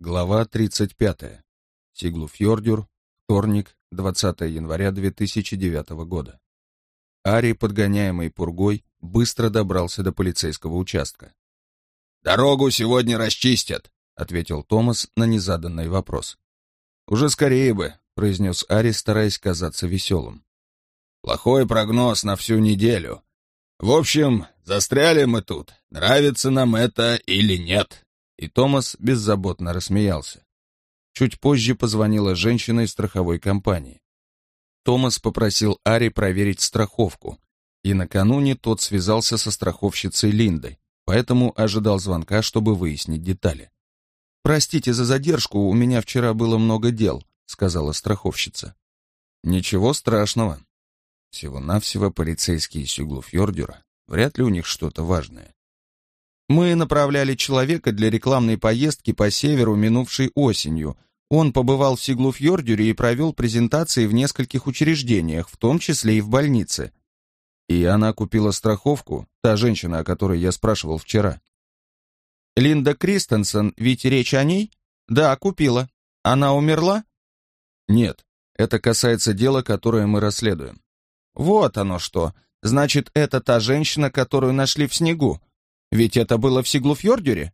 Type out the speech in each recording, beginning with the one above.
Глава 35. Сиглуфьордюр. Вторник, 20 января 2009 года. Ари, подгоняемый пургой, быстро добрался до полицейского участка. «Дорогу сегодня расчистят», — ответил Томас на незаданный вопрос. «Уже скорее бы», — произнес Ари, стараясь казаться веселым. «Плохой прогноз на всю неделю. В общем, застряли мы тут. Нравится нам это или нет?» И Томас беззаботно рассмеялся. Чуть позже позвонила женщина из страховой компании. Томас попросил Ари проверить страховку, и накануне тот связался со страховщицей Линдой, поэтому ожидал звонка, чтобы выяснить детали. «Простите за задержку, у меня вчера было много дел», — сказала страховщица. «Ничего страшного. Всего-навсего полицейские Сюглуфьордюра. Вряд ли у них что-то важное. Мы направляли человека для рекламной поездки по северу минувшей осенью. Он побывал в Сиглуфьордюре и провел презентации в нескольких учреждениях, в том числе и в больнице. И она купила страховку, та женщина, о которой я спрашивал вчера. Линда Кристенсен, ведь речь о ней? Да, купила. Она умерла? Нет, это касается дела, которое мы расследуем. Вот оно что. Значит, это та женщина, которую нашли в снегу. Ведь это было в Сиглуфьордюре?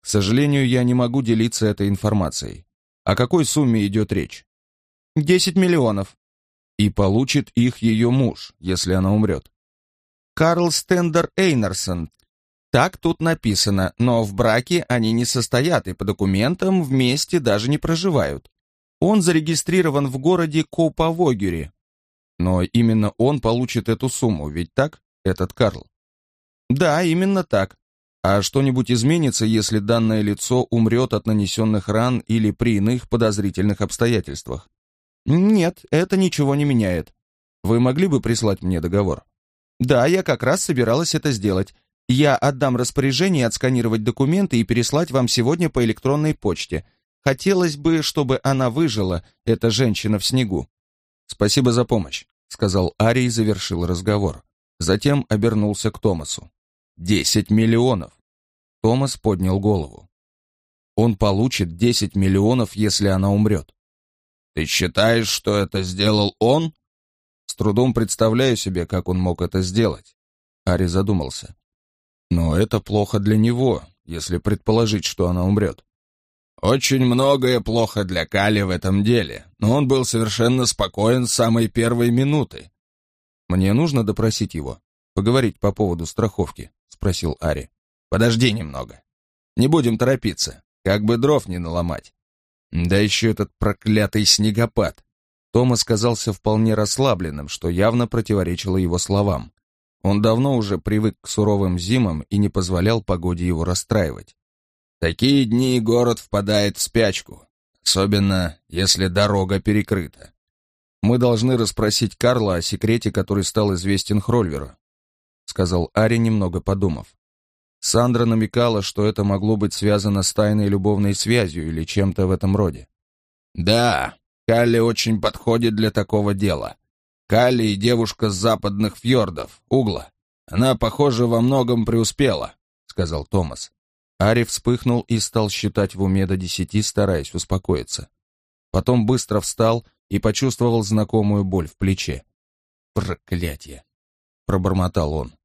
К сожалению, я не могу делиться этой информацией. О какой сумме идет речь? Десять миллионов. И получит их ее муж, если она умрет. Карл Стендер Эйнерсон. Так тут написано, но в браке они не состоят и по документам вместе даже не проживают. Он зарегистрирован в городе Коповогюре. Но именно он получит эту сумму, ведь так, этот Карл? Да, именно так. А что-нибудь изменится, если данное лицо умрет от нанесенных ран или при иных подозрительных обстоятельствах? Нет, это ничего не меняет. Вы могли бы прислать мне договор? Да, я как раз собиралась это сделать. Я отдам распоряжение отсканировать документы и переслать вам сегодня по электронной почте. Хотелось бы, чтобы она выжила, эта женщина в снегу. Спасибо за помощь, сказал Ари и завершил разговор. Затем обернулся к Томасу. Десять миллионов. Томас поднял голову. Он получит десять миллионов, если она умрет. Ты считаешь, что это сделал он? С трудом представляю себе, как он мог это сделать. Ари задумался. Но это плохо для него, если предположить, что она умрет. Очень многое плохо для Кали в этом деле, но он был совершенно спокоен с самой первой минуты. Мне нужно допросить его, поговорить по поводу страховки. — спросил Ари. «Подожди немного. Не будем торопиться, как бы дров не наломать. Да еще этот проклятый снегопад!» Томас казался вполне расслабленным, что явно противоречило его словам. Он давно уже привык к суровым зимам и не позволял погоде его расстраивать. «Такие дни город впадает в спячку, особенно если дорога перекрыта. Мы должны расспросить Карла о секрете, который стал известен Хрольверу. — сказал Ари, немного подумав. Сандра намекала, что это могло быть связано с тайной любовной связью или чем-то в этом роде. «Да, Калли очень подходит для такого дела. Калли и девушка с западных фьордов, Угла. Она, похоже, во многом преуспела», — сказал Томас. Ари вспыхнул и стал считать в уме до десяти, стараясь успокоиться. Потом быстро встал и почувствовал знакомую боль в плече. «Проклятие!» — пробормотал он.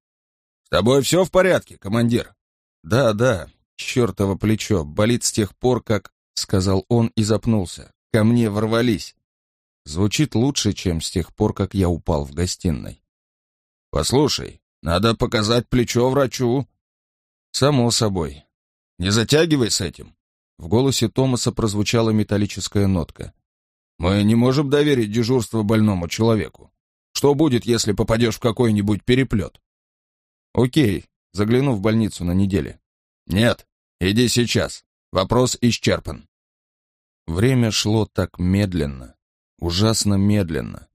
«С тобой все в порядке, командир?» «Да, да, чертово плечо, болит с тех пор, как...» — сказал он и запнулся. «Ко мне ворвались». Звучит лучше, чем с тех пор, как я упал в гостиной. «Послушай, надо показать плечо врачу». «Само собой. Не затягивай с этим». В голосе Томаса прозвучала металлическая нотка. «Мы не можем доверить дежурство больному человеку. Что будет, если попадешь в какой-нибудь переплет? Окей, загляну в больницу на неделе. Нет, иди сейчас. Вопрос исчерпан. Время шло так медленно, ужасно медленно.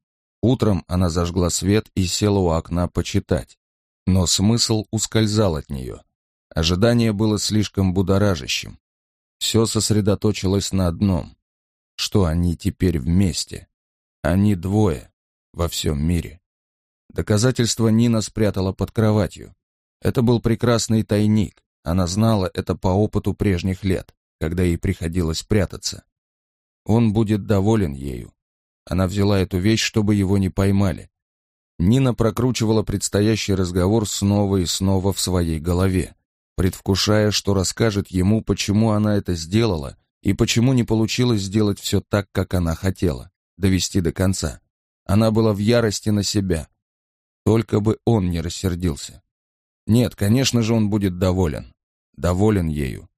Утром она зажгла свет и села у окна почитать. Но смысл ускользал от нее. Ожидание было слишком будоражащим. Все сосредоточилось на одном. Что они теперь вместе. Они двое во всем мире. Доказательство Нина спрятала под кроватью. Это был прекрасный тайник, она знала это по опыту прежних лет. когда ей приходилось прятаться. Он будет доволен ею. Она взяла эту вещь, чтобы его не поймали. Нина прокручивала предстоящий разговор снова и снова в своей голове, предвкушая, что расскажет ему, почему она это сделала и почему не получилось сделать все так, как она хотела, довести до конца. Она была в ярости на себя. Только бы он не рассердился. Нет, конечно же, он будет доволен. Доволен ею.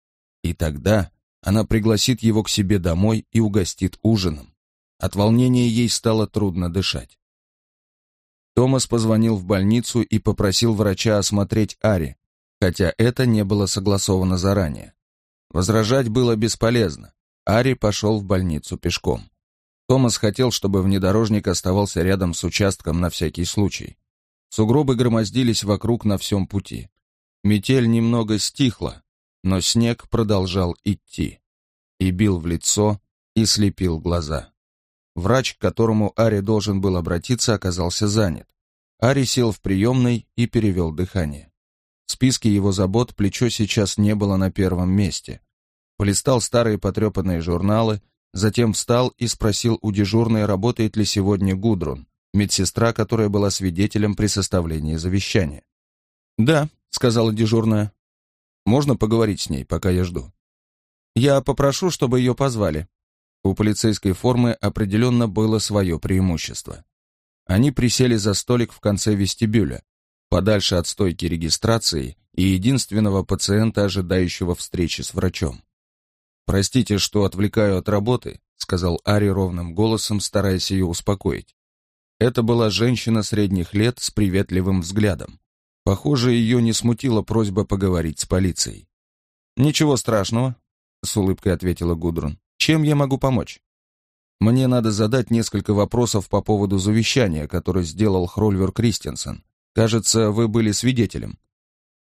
И тогда она пригласит его к себе домой и угостит ужином. От волнения ей стало трудно дышать. Томас позвонил в больницу и попросил врача осмотреть Ари, хотя это не было согласовано заранее. Возражать было бесполезно. Ари пошел в больницу пешком. Томас хотел, чтобы внедорожник оставался рядом с участком на всякий случай. Сугробы громоздились вокруг на всем пути. Метель немного стихла, но снег продолжал идти. И бил в лицо, и слепил глаза. Врач, к которому Ари должен был обратиться, оказался занят. Ари сел в приемной и перевел дыхание. В списке его забот плечо сейчас не было на первом месте. Полистал старые потрепанные журналы, затем встал и спросил у дежурной, работает ли сегодня Гудрун медсестра, которая была свидетелем при составлении завещания. «Да», — сказала дежурная. «Можно поговорить с ней, пока я жду?» «Я попрошу, чтобы ее позвали». У полицейской формы определенно было свое преимущество. Они присели за столик в конце вестибюля, подальше от стойки регистрации и единственного пациента, ожидающего встречи с врачом. «Простите, что отвлекаю от работы», — сказал Ари ровным голосом, стараясь ее успокоить. Это была женщина средних лет с приветливым взглядом. Похоже, ее не смутила просьба поговорить с полицией. «Ничего страшного», — с улыбкой ответила Гудрун. «Чем я могу помочь?» «Мне надо задать несколько вопросов по поводу завещания, которое сделал Хрольвер Кристенсен. Кажется, вы были свидетелем».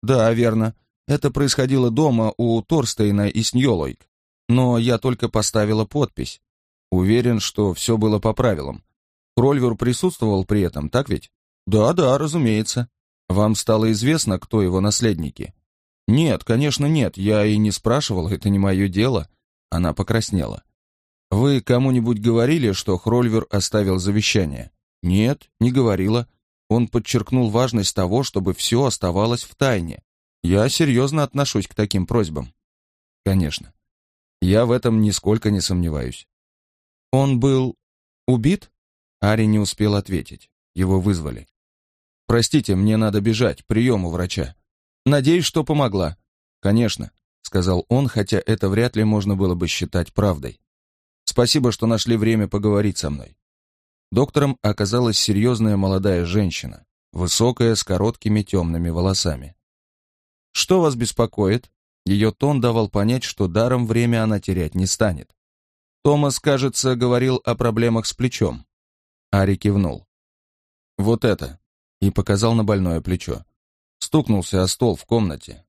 «Да, верно. Это происходило дома у Торстейна и Сньолойк. Но я только поставила подпись. Уверен, что все было по правилам. Хрольвер присутствовал при этом, так ведь? Да, да, разумеется. Вам стало известно, кто его наследники? Нет, конечно, нет. Я и не спрашивал, это не мое дело. Она покраснела. Вы кому-нибудь говорили, что Хрольвер оставил завещание? Нет, не говорила. Он подчеркнул важность того, чтобы все оставалось в тайне. Я серьезно отношусь к таким просьбам. Конечно. Я в этом нисколько не сомневаюсь. Он был убит? Ари не успел ответить. Его вызвали. «Простите, мне надо бежать, прием у врача. Надеюсь, что помогла». «Конечно», — сказал он, хотя это вряд ли можно было бы считать правдой. «Спасибо, что нашли время поговорить со мной». Доктором оказалась серьезная молодая женщина, высокая, с короткими темными волосами. «Что вас беспокоит?» Ее тон давал понять, что даром время она терять не станет. Томас, кажется, говорил о проблемах с плечом. Ари кивнул. «Вот это!» и показал на больное плечо. Стукнулся о стол в комнате.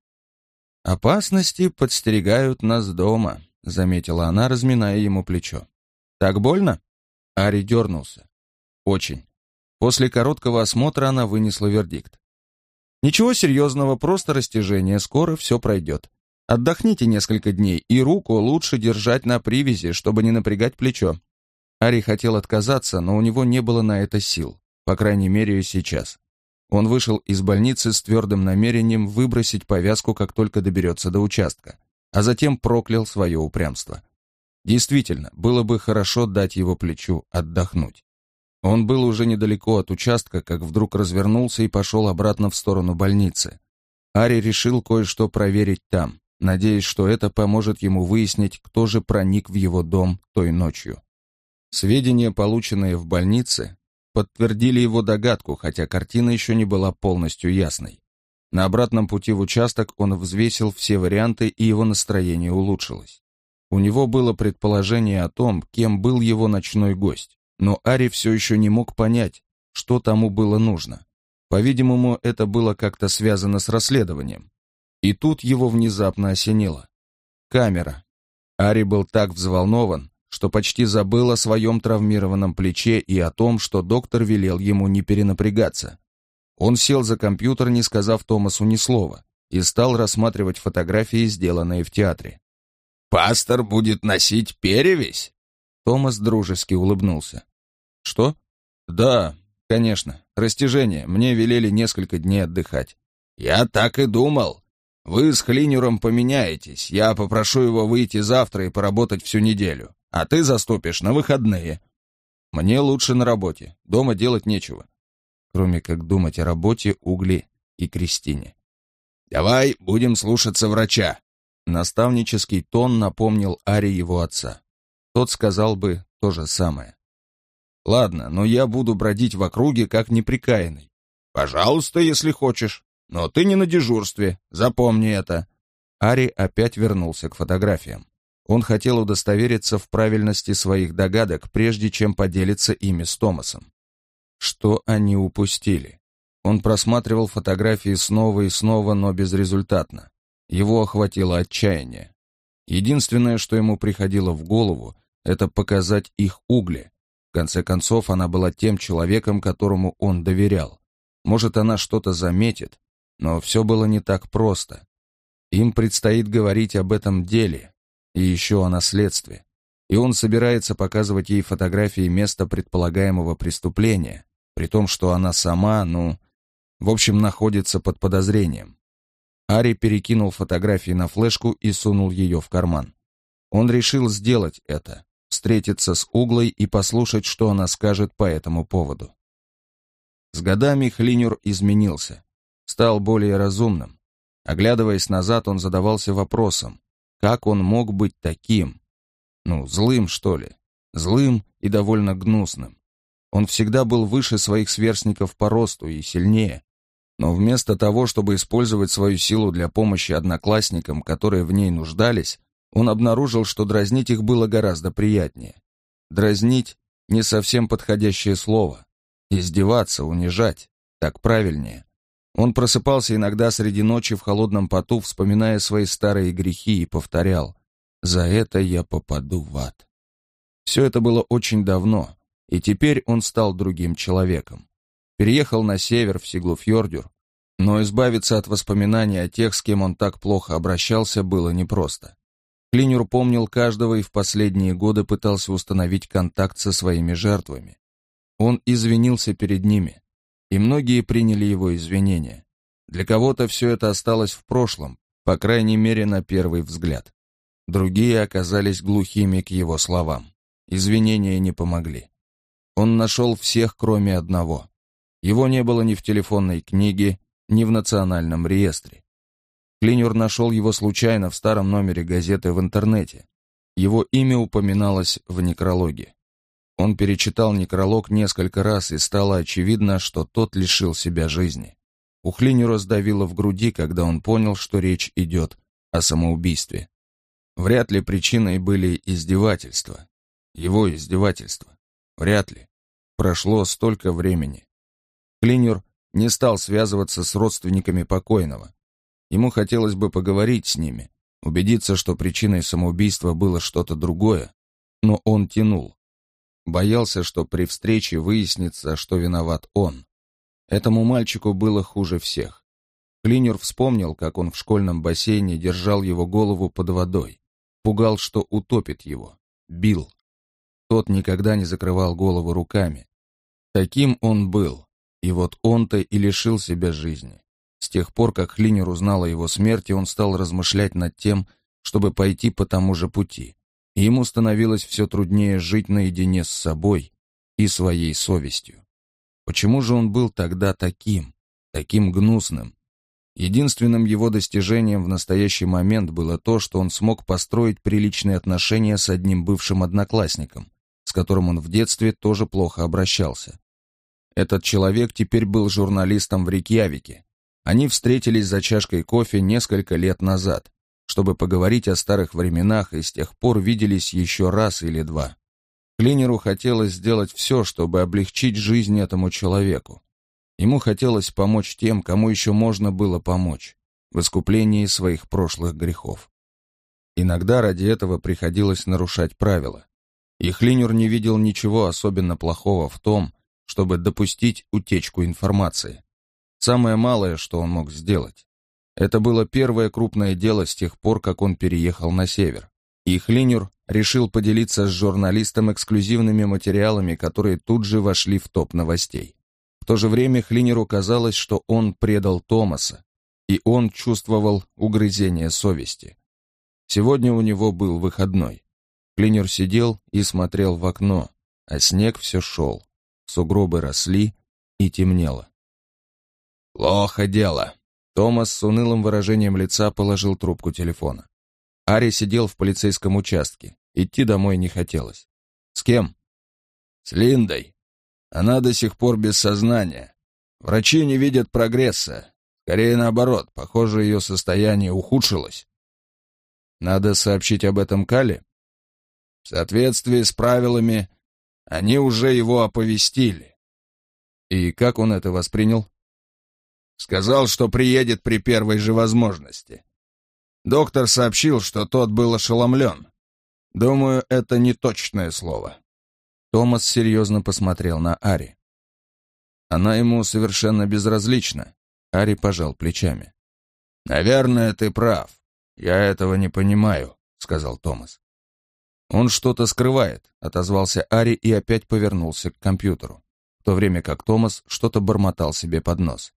«Опасности подстерегают нас дома», — заметила она, разминая ему плечо. «Так больно?» Ари дернулся. «Очень». После короткого осмотра она вынесла вердикт. «Ничего серьезного, просто растяжение, скоро все пройдет. Отдохните несколько дней, и руку лучше держать на привязи, чтобы не напрягать плечо. Ари хотел отказаться, но у него не было на это сил, по крайней мере сейчас. Он вышел из больницы с твердым намерением выбросить повязку, как только доберется до участка, а затем проклял свое упрямство. Действительно, было бы хорошо дать его плечу отдохнуть. Он был уже недалеко от участка, как вдруг развернулся и пошел обратно в сторону больницы. Ари решил кое-что проверить там, надеясь, что это поможет ему выяснить, кто же проник в его дом той ночью. Сведения, полученные в больнице, подтвердили его догадку, хотя картина еще не была полностью ясной. На обратном пути в участок он взвесил все варианты, и его настроение улучшилось. У него было предположение о том, кем был его ночной гость, но Ари все еще не мог понять, что тому было нужно. По-видимому, это было как-то связано с расследованием. И тут его внезапно осенило. Камера. Ари был так взволнован, что почти забыл о своем травмированном плече и о том, что доктор велел ему не перенапрягаться. Он сел за компьютер, не сказав Томасу ни слова, и стал рассматривать фотографии, сделанные в театре. Пастор будет носить перевесь? Томас дружески улыбнулся. Что? Да, конечно, растяжение. Мне велели несколько дней отдыхать. Я так и думал. Вы с Хлинером поменяетесь. Я попрошу его выйти завтра и поработать всю неделю. А ты заступишь на выходные. Мне лучше на работе. Дома делать нечего. Кроме как думать о работе, угли и Кристине. Давай будем слушаться врача. Наставнический тон напомнил Ари его отца. Тот сказал бы то же самое. «Ладно, но я буду бродить в округе как неприкаянный». «Пожалуйста, если хочешь. Но ты не на дежурстве, запомни это». Ари опять вернулся к фотографиям. Он хотел удостовериться в правильности своих догадок, прежде чем поделиться ими с Томасом. Что они упустили? Он просматривал фотографии снова и снова, но безрезультатно. Его охватило отчаяние. Единственное, что ему приходило в голову, это показать их угли. В конце концов, она была тем человеком, которому он доверял. Может, она что-то заметит, но все было не так просто. Им предстоит говорить об этом деле и еще о наследстве. И он собирается показывать ей фотографии места предполагаемого преступления, при том, что она сама, ну, в общем, находится под подозрением. Ари перекинул фотографии на флешку и сунул ее в карман. Он решил сделать это, встретиться с Углой и послушать, что она скажет по этому поводу. С годами Хлинюр изменился, стал более разумным. Оглядываясь назад, он задавался вопросом, как он мог быть таким? Ну, злым, что ли? Злым и довольно гнусным. Он всегда был выше своих сверстников по росту и сильнее, но вместо того, чтобы использовать свою силу для помощи одноклассникам, которые в ней нуждались, он обнаружил, что дразнить их было гораздо приятнее. Дразнить — не совсем подходящее слово. Издеваться, унижать — так правильнее. Он просыпался иногда среди ночи в холодном поту, вспоминая свои старые грехи, и повторял «За это я попаду в ад». Все это было очень давно, и теперь он стал другим человеком. Переехал на север, в Сиглуфьордюр, но избавиться от воспоминаний о тех, с кем он так плохо обращался, было непросто. Клинер помнил каждого и в последние годы пытался установить контакт со своими жертвами. Он извинился перед ними, и многие приняли его извинения. Для кого-то все это осталось в прошлом, по крайней мере, на первый взгляд. Другие оказались глухими к его словам. Извинения не помогли. Он нашел всех, кроме одного. Его не было ни в телефонной книге, ни в национальном реестре. Клинер нашел его случайно в старом номере газеты в интернете. Его имя упоминалось в некрологе. Он перечитал некролог несколько раз, и стало очевидно, что тот лишил себя жизни. У Хлинера сдавило в груди, когда он понял, что речь идет о самоубийстве. Вряд ли причиной были издевательства. Его издевательства. Вряд ли. Прошло столько времени. Клинер не стал связываться с родственниками покойного. Ему хотелось бы поговорить с ними, убедиться, что причиной самоубийства было что-то другое, но он тянул. Боялся, что при встрече выяснится, что виноват он. Этому мальчику было хуже всех. Клинер вспомнил, как он в школьном бассейне держал его голову под водой, пугал, что утопит его, бил. Тот никогда не закрывал голову руками. Таким он был, и вот он-то и лишил себя жизни. С тех пор, как Хлинер узнал о его смерти, он стал размышлять над тем, чтобы пойти по тому же пути. Ему становилось все труднее жить наедине с собой и своей совестью. Почему же он был тогда таким, таким гнусным? Единственным его достижением в настоящий момент было то, что он смог построить приличные отношения с одним бывшим одноклассником, с которым он в детстве тоже плохо обращался. Этот человек теперь был журналистом в Рейкьявике. Они встретились за чашкой кофе несколько лет назад, чтобы поговорить о старых временах, и с тех пор виделись еще раз или два. Клинеру хотелось сделать все, чтобы облегчить жизнь этому человеку. Ему хотелось помочь тем, кому еще можно было помочь, в искуплении своих прошлых грехов. Иногда ради этого приходилось нарушать правила. И Хлинер не видел ничего особенно плохого в том, чтобы допустить утечку информации. Самое малое, что он мог сделать. Это было первое крупное дело с тех пор, как он переехал на север. И Хлинер решил поделиться с журналистом эксклюзивными материалами, которые тут же вошли в топ новостей. В то же время Хлинеру казалось, что он предал Томаса, и он чувствовал угрызение совести. Сегодня у него был выходной. Клинер сидел и смотрел в окно, а снег все шел. Сугробы росли и темнело. «Плохо дело», Томас с унылым выражением лица положил трубку телефона. Ари сидел в полицейском участке. Идти домой не хотелось. «С кем?» «С Линдой. Она до сих пор без сознания. Врачи не видят прогресса. Скорее наоборот, похоже, ее состояние ухудшилось». «Надо сообщить об этом Кале?» «В соответствии с правилами, они уже его оповестили». «И как он это воспринял?» Сказал, что приедет при первой же возможности. Доктор сообщил, что тот был ошеломлен. Думаю, это не точное слово. Томас серьезно посмотрел на Ари. Она ему совершенно безразлична. Ари пожал плечами. «Наверное, ты прав. Я этого не понимаю», — сказал Томас. «Он что-то скрывает», — отозвался Ари и опять повернулся к компьютеру, в то время как Томас что-то бормотал себе под нос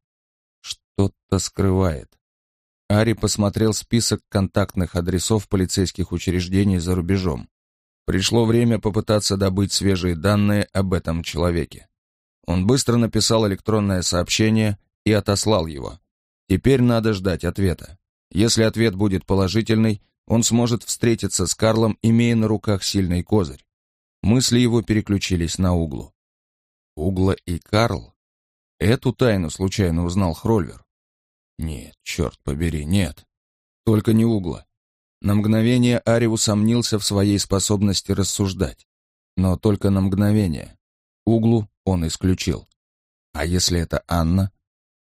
что-то скрывает. Ари посмотрел список контактных адресов полицейских учреждений за рубежом. Пришло время попытаться добыть свежие данные об этом человеке. Он быстро написал электронное сообщение и отослал его. Теперь надо ждать ответа. Если ответ будет положительный, он сможет встретиться с Карлом, имея на руках сильный козырь. Мысли его переключились на углу. Угла и Карл? Эту тайну случайно узнал Хрольвер. Нет, черт побери, нет. Только не угла. На мгновение Ари усомнился в своей способности рассуждать. Но только на мгновение. Углу он исключил. А если это Анна?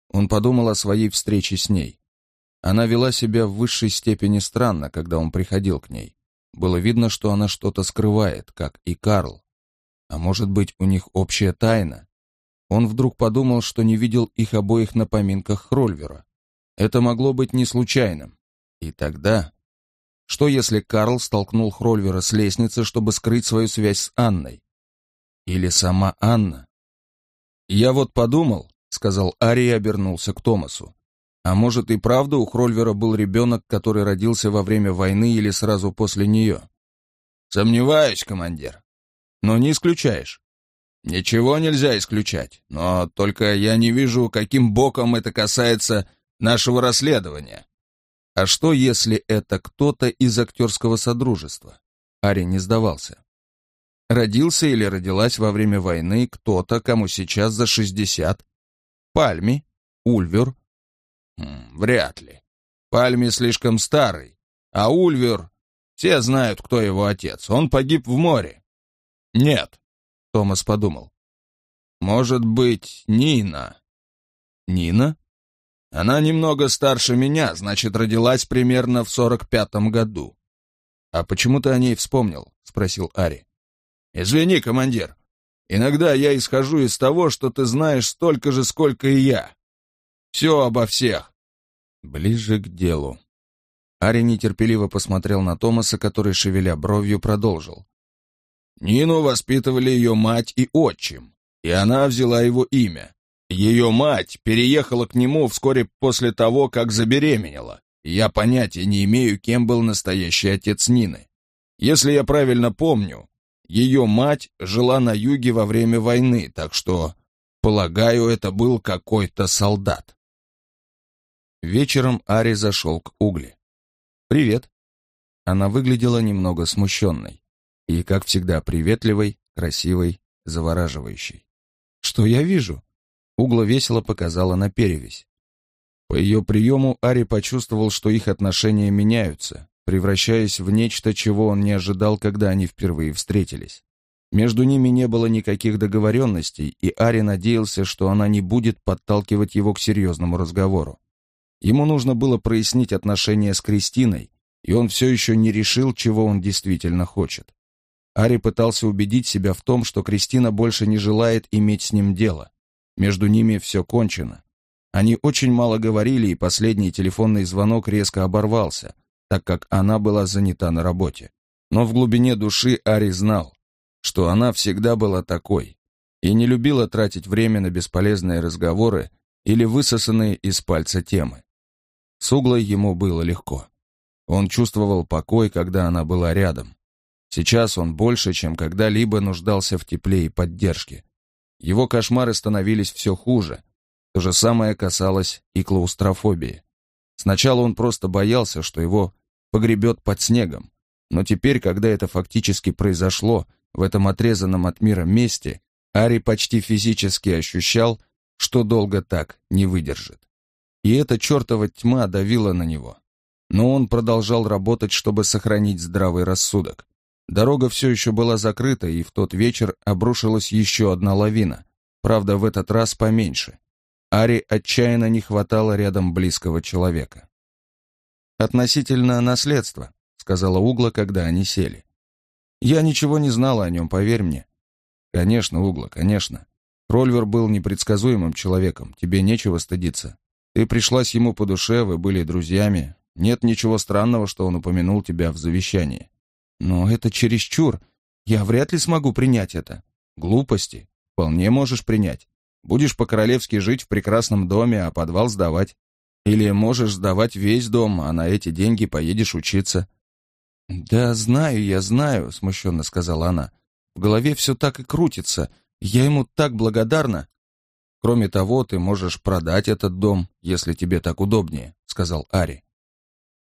Он подумал о своей встрече с ней. Она вела себя в высшей степени странно, когда он приходил к ней. Было видно, что она что-то скрывает, как и Карл. А может быть, у них общая тайна? Он вдруг подумал, что не видел их обоих на поминках Хрольвера. Это могло быть не случайным. И тогда... Что если Карл столкнул Хрольвера с лестницы, чтобы скрыть свою связь с Анной? Или сама Анна? «Я вот подумал», — сказал Ари и обернулся к Томасу. «А может и правда у Хрольвера был ребенок, который родился во время войны или сразу после нее?» «Сомневаюсь, командир». «Но не исключаешь?» «Ничего нельзя исключать, но только я не вижу, каким боком это касается нашего расследования. А что, если это кто-то из актерского содружества? Ари не сдавался. Родился или родилась во время войны кто-то, кому сейчас за 60? Пальми? Ульвер? Хм, вряд ли. Пальми слишком старый, а Ульвер... Все знают, кто его отец. Он погиб в море. Нет, Томас подумал. Может быть, Нина. Нина? Она немного старше меня, значит, родилась примерно в сорок пятом году. А почему ты о ней вспомнил? спросил Ари. Извини, командир. Иногда я исхожу из того, что ты знаешь столько же, сколько и я. Все обо всех. Ближе к делу. Ари нетерпеливо посмотрел на Томаса, который, шевеля бровью, продолжил. Нину воспитывали ее мать и отчим, и она взяла его имя. Ее мать переехала к нему вскоре после того, как забеременела. Я понятия не имею, кем был настоящий отец Нины. Если я правильно помню, ее мать жила на юге во время войны, так что, полагаю, это был какой-то солдат. Вечером Ари зашел к Угле. «Привет». Она выглядела немного смущенной и, как всегда, приветливой, красивой, завораживающей. «Что я вижу?» Угла весело показала на перевязь. По ее приему Ари почувствовал, что их отношения меняются, превращаясь в нечто, чего он не ожидал, когда они впервые встретились. Между ними не было никаких договоренностей, и Ари надеялся, что она не будет подталкивать его к серьезному разговору. Ему нужно было прояснить отношения с Кристиной, и он все еще не решил, чего он действительно хочет. Ари пытался убедить себя в том, что Кристина больше не желает иметь с ним дело. Между ними все кончено. Они очень мало говорили, и последний телефонный звонок резко оборвался, так как она была занята на работе. Но в глубине души Ари знал, что она всегда была такой и не любила тратить время на бесполезные разговоры или высосанные из пальца темы. С углой ему было легко. Он чувствовал покой, когда она была рядом. Сейчас он больше, чем когда-либо нуждался в тепле и поддержке. Его кошмары становились все хуже. То же самое касалось и клаустрофобии. Сначала он просто боялся, что его погребет под снегом. Но теперь, когда это фактически произошло в этом отрезанном от мира месте, Ари почти физически ощущал, что долго так не выдержит. И эта чертова тьма давила на него. Но он продолжал работать, чтобы сохранить здравый рассудок. Дорога все еще была закрыта, и в тот вечер обрушилась еще одна лавина, правда, в этот раз поменьше. Ари отчаянно не хватало рядом близкого человека. «Относительно наследства», — сказала Угла, когда они сели. «Я ничего не знала о нем, поверь мне». «Конечно, Угла, конечно. Рольвер был непредсказуемым человеком, тебе нечего стыдиться. Ты пришлась ему по душе, вы были друзьями. Нет ничего странного, что он упомянул тебя в завещании. Но это чересчур. Я вряд ли смогу принять это. Глупости. Вполне можешь принять. Будешь по-королевски жить в прекрасном доме, а подвал сдавать. Или можешь сдавать весь дом, а на эти деньги поедешь учиться. «Да знаю, я знаю», — смущенно сказала она. «В голове все так и крутится. Я ему так благодарна». «Кроме того, ты можешь продать этот дом, если тебе так удобнее», — сказал Ари.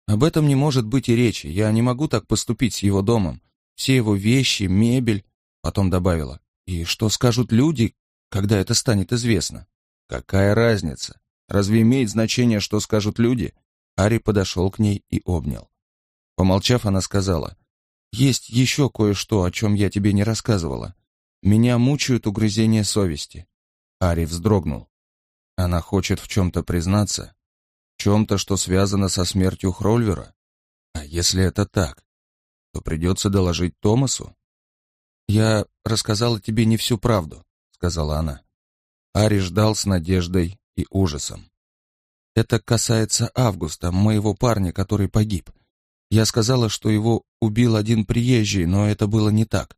Об этом не может быть и речи. Я не могу так поступить с его домом. Все его вещи, мебель. Потом добавила. И что скажут люди, когда это станет известно? Какая разница? Разве имеет значение, что скажут люди? Ари подошел к ней и обнял. Помолчав, она сказала. Есть еще кое-что, о чем я тебе не рассказывала. Меня мучают угрызения совести. Ари вздрогнул. Она хочет в чем-то признаться, чем-то, что связано со смертью Хрольвера? А если это так, то придется доложить Томасу? «Я рассказала тебе не всю правду», — сказала она. Ари ждал с надеждой и ужасом. «Это касается Августа, моего парня, который погиб. Я сказала, что его убил один приезжий, но это было не так.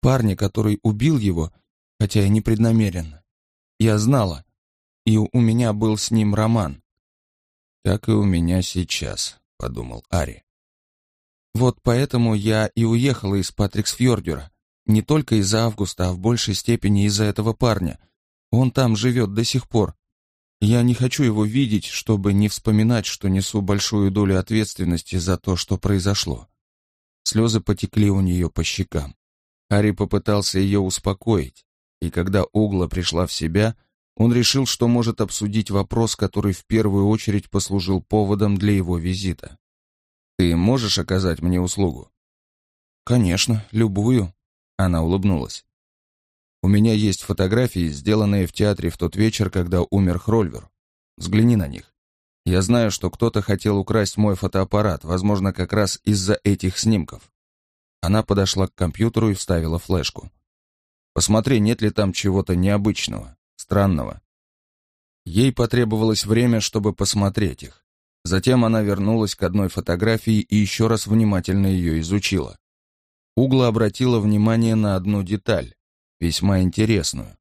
Парня, который убил его, хотя и непреднамеренно. Я знала, и у меня был с ним роман. «Как и у меня сейчас», — подумал Ари. «Вот поэтому я и уехала из Патриксфьордюра. Не только из-за Августа, а в большей степени из-за этого парня. Он там живет до сих пор. Я не хочу его видеть, чтобы не вспоминать, что несу большую долю ответственности за то, что произошло». Слезы потекли у нее по щекам. Ари попытался ее успокоить, и когда Угла пришла в себя, он решил, что может обсудить вопрос, который в первую очередь послужил поводом для его визита. «Ты можешь оказать мне услугу?» «Конечно, любую», — она улыбнулась. «У меня есть фотографии, сделанные в театре в тот вечер, когда умер Хрольвер. Взгляни на них. Я знаю, что кто-то хотел украсть мой фотоаппарат, возможно, как раз из-за этих снимков». Она подошла к компьютеру и вставила флешку. «Посмотри, нет ли там чего-то необычного странного. Ей потребовалось время, чтобы посмотреть их. Затем она вернулась к одной фотографии и еще раз внимательно ее изучила. Угла обратила внимание на одну деталь, весьма интересную.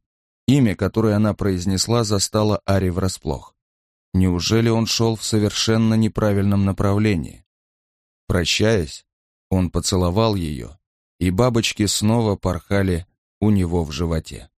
Имя, которое она произнесла, застало Ари врасплох. Неужели он шел в совершенно неправильном направлении? Прощаясь, он поцеловал ее, и бабочки снова порхали у него в животе.